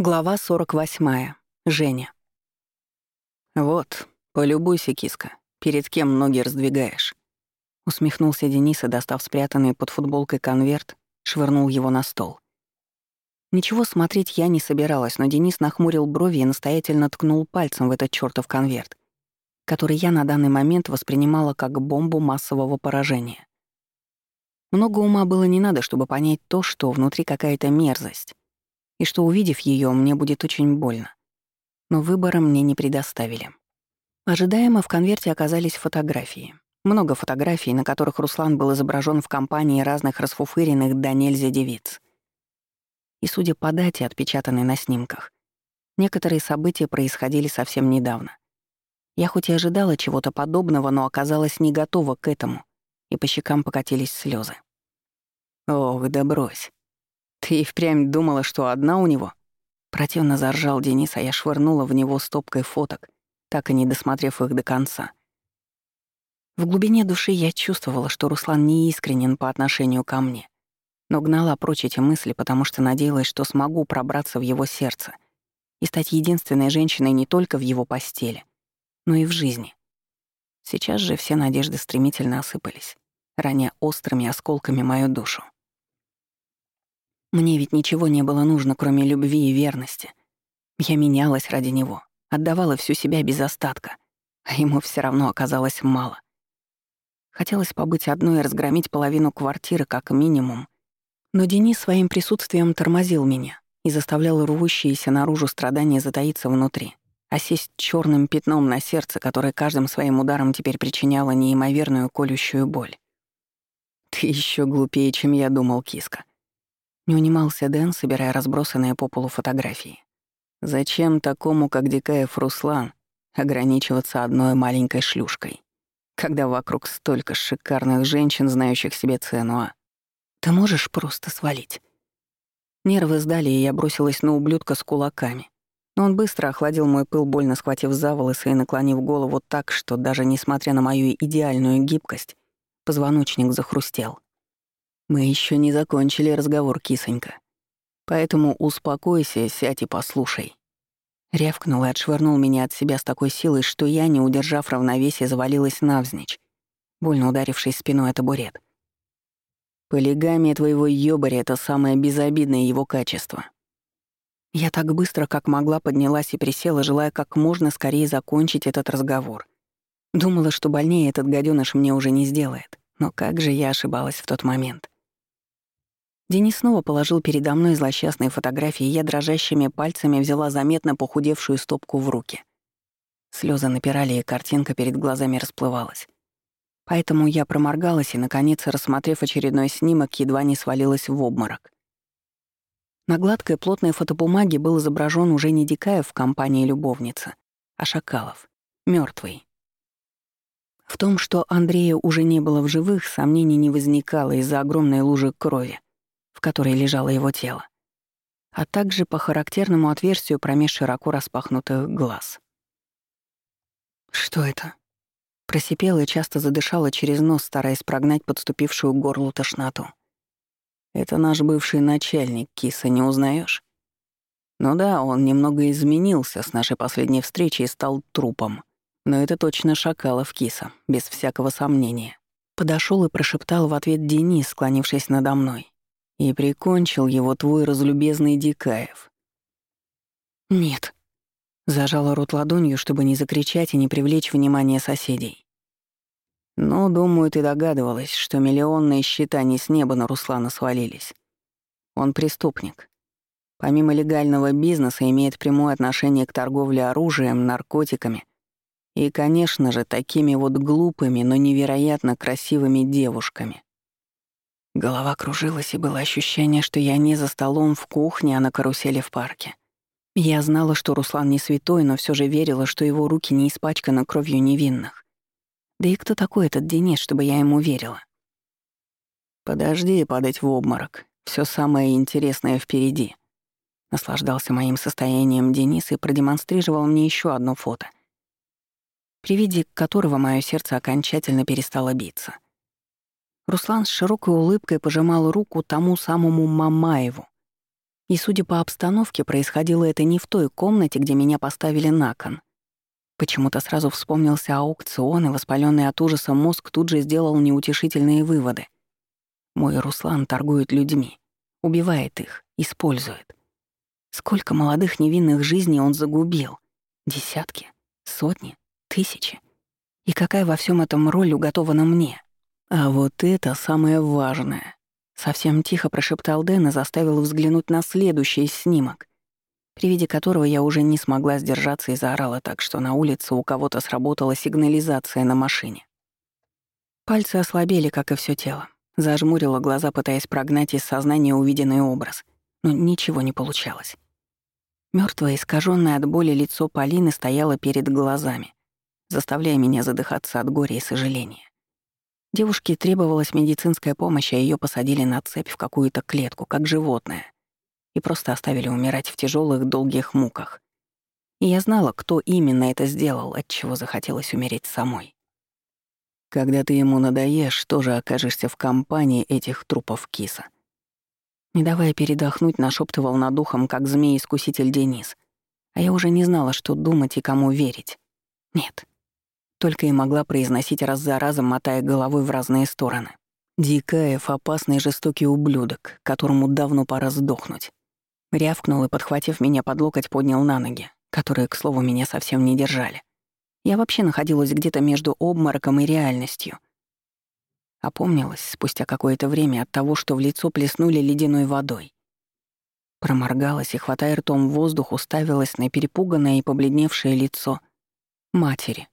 Глава 48. Женя. «Вот, полюбуйся, киска, перед кем ноги раздвигаешь?» Усмехнулся Денис и, достав спрятанный под футболкой конверт, швырнул его на стол. Ничего смотреть я не собиралась, но Денис нахмурил брови и настоятельно ткнул пальцем в этот чёртов конверт, который я на данный момент воспринимала как бомбу массового поражения. Много ума было не надо, чтобы понять то, что внутри какая-то мерзость и что, увидев ее, мне будет очень больно. Но выбора мне не предоставили. Ожидаемо в конверте оказались фотографии. Много фотографий, на которых Руслан был изображен в компании разных расфуфыренных до нельзя девиц. И судя по дате, отпечатанной на снимках, некоторые события происходили совсем недавно. Я хоть и ожидала чего-то подобного, но оказалась не готова к этому, и по щекам покатились слезы. «Ох, да брось. «Ты и впрямь думала, что одна у него?» Противно заржал Денис, а я швырнула в него стопкой фоток, так и не досмотрев их до конца. В глубине души я чувствовала, что Руслан не искренен по отношению ко мне, но гнала прочь эти мысли, потому что надеялась, что смогу пробраться в его сердце и стать единственной женщиной не только в его постели, но и в жизни. Сейчас же все надежды стремительно осыпались, раня острыми осколками мою душу. Мне ведь ничего не было нужно, кроме любви и верности. Я менялась ради него, отдавала всю себя без остатка, а ему все равно оказалось мало. Хотелось побыть одной и разгромить половину квартиры как минимум. Но Денис своим присутствием тормозил меня и заставлял рвущиеся наружу страдания затаиться внутри, а сесть черным пятном на сердце, которое каждым своим ударом теперь причиняло неимоверную колющую боль. «Ты еще глупее, чем я думал, киска», не унимался Дэн, собирая разбросанные по полу фотографии. Зачем такому, как Дикаев Руслан, ограничиваться одной маленькой шлюшкой, когда вокруг столько шикарных женщин, знающих себе цену, а? Ты можешь просто свалить? Нервы сдали, и я бросилась на ублюдка с кулаками. Но он быстро охладил мой пыл, больно схватив за волосы и наклонив голову так, что даже несмотря на мою идеальную гибкость, позвоночник захрустел. Мы еще не закончили разговор, кисонька. Поэтому успокойся, сядь и послушай. Рявкнул и отшвырнул меня от себя с такой силой, что я, не удержав равновесия, завалилась навзничь, больно ударившись спиной о табурет. Полигамия твоего ёбаря — это самое безобидное его качество. Я так быстро, как могла, поднялась и присела, желая как можно скорее закончить этот разговор. Думала, что больнее этот гадёныш мне уже не сделает. Но как же я ошибалась в тот момент. Денис снова положил передо мной злосчастные фотографии, и я дрожащими пальцами взяла заметно похудевшую стопку в руки. Слезы напирали, и картинка перед глазами расплывалась. Поэтому я проморгалась и, наконец, рассмотрев очередной снимок, едва не свалилась в обморок. На гладкой плотной фотобумаге был изображен уже не Дикаев в компании любовницы, а Шакалов, мертвый. В том, что Андрея уже не было в живых, сомнений не возникало из-за огромной лужи крови, в которой лежало его тело, а также по характерному отверстию промеж широко распахнутых глаз. «Что это?» Просипела и часто задышала через нос, стараясь прогнать подступившую к горлу тошноту. «Это наш бывший начальник, киса, не узнаешь? Ну да, он немного изменился с нашей последней встречи и стал трупом. Но это точно Шакалов киса, без всякого сомнения. Подошел и прошептал в ответ Денис, склонившись надо мной. И прикончил его твой разлюбезный Дикаев. Нет. Зажала рот ладонью, чтобы не закричать и не привлечь внимание соседей. Но, думаю, ты догадывалась, что миллионные счета не с неба на Руслана свалились. Он преступник. Помимо легального бизнеса имеет прямое отношение к торговле оружием, наркотиками и, конечно же, такими вот глупыми, но невероятно красивыми девушками. Голова кружилась, и было ощущение, что я не за столом в кухне, а на карусели в парке. Я знала, что Руслан не святой, но все же верила, что его руки не испачканы кровью невинных. Да и кто такой этот Денис, чтобы я ему верила? «Подожди падать в обморок. Все самое интересное впереди». Наслаждался моим состоянием Денис и продемонстрировал мне еще одно фото, при виде которого мое сердце окончательно перестало биться — Руслан с широкой улыбкой пожимал руку тому самому Мамаеву, И, судя по обстановке, происходило это не в той комнате, где меня поставили на кон. Почему-то сразу вспомнился аукцион, и воспаленный от ужаса мозг тут же сделал неутешительные выводы. Мой Руслан торгует людьми, убивает их, использует. Сколько молодых невинных жизней он загубил? Десятки? Сотни? Тысячи? И какая во всем этом роль уготована мне? А вот это самое важное. Совсем тихо прошептал Дэн и заставил взглянуть на следующий снимок, при виде которого я уже не смогла сдержаться и заорала так, что на улице у кого-то сработала сигнализация на машине. Пальцы ослабели, как и все тело. Зажмурила глаза, пытаясь прогнать из сознания увиденный образ, но ничего не получалось. Мертвое, искаженное от боли лицо Полины стояло перед глазами, заставляя меня задыхаться от горя и сожаления. Девушке требовалась медицинская помощь, а ее посадили на цепь в какую-то клетку, как животное, и просто оставили умирать в тяжелых долгих муках. И я знала, кто именно это сделал, от чего захотелось умереть самой. Когда ты ему надоешь, тоже окажешься в компании этих трупов киса. Не давая передохнуть, нашептывал над духом, как змей-искуситель Денис. А я уже не знала, что думать и кому верить. Нет. Только и могла произносить раз за разом, мотая головой в разные стороны. Дикаев — опасный жестокий ублюдок, которому давно пора сдохнуть. Рявкнул и, подхватив меня под локоть, поднял на ноги, которые, к слову, меня совсем не держали. Я вообще находилась где-то между обмороком и реальностью. Опомнилась спустя какое-то время от того, что в лицо плеснули ледяной водой. Проморгалась и, хватая ртом воздух, уставилась на перепуганное и побледневшее лицо матери,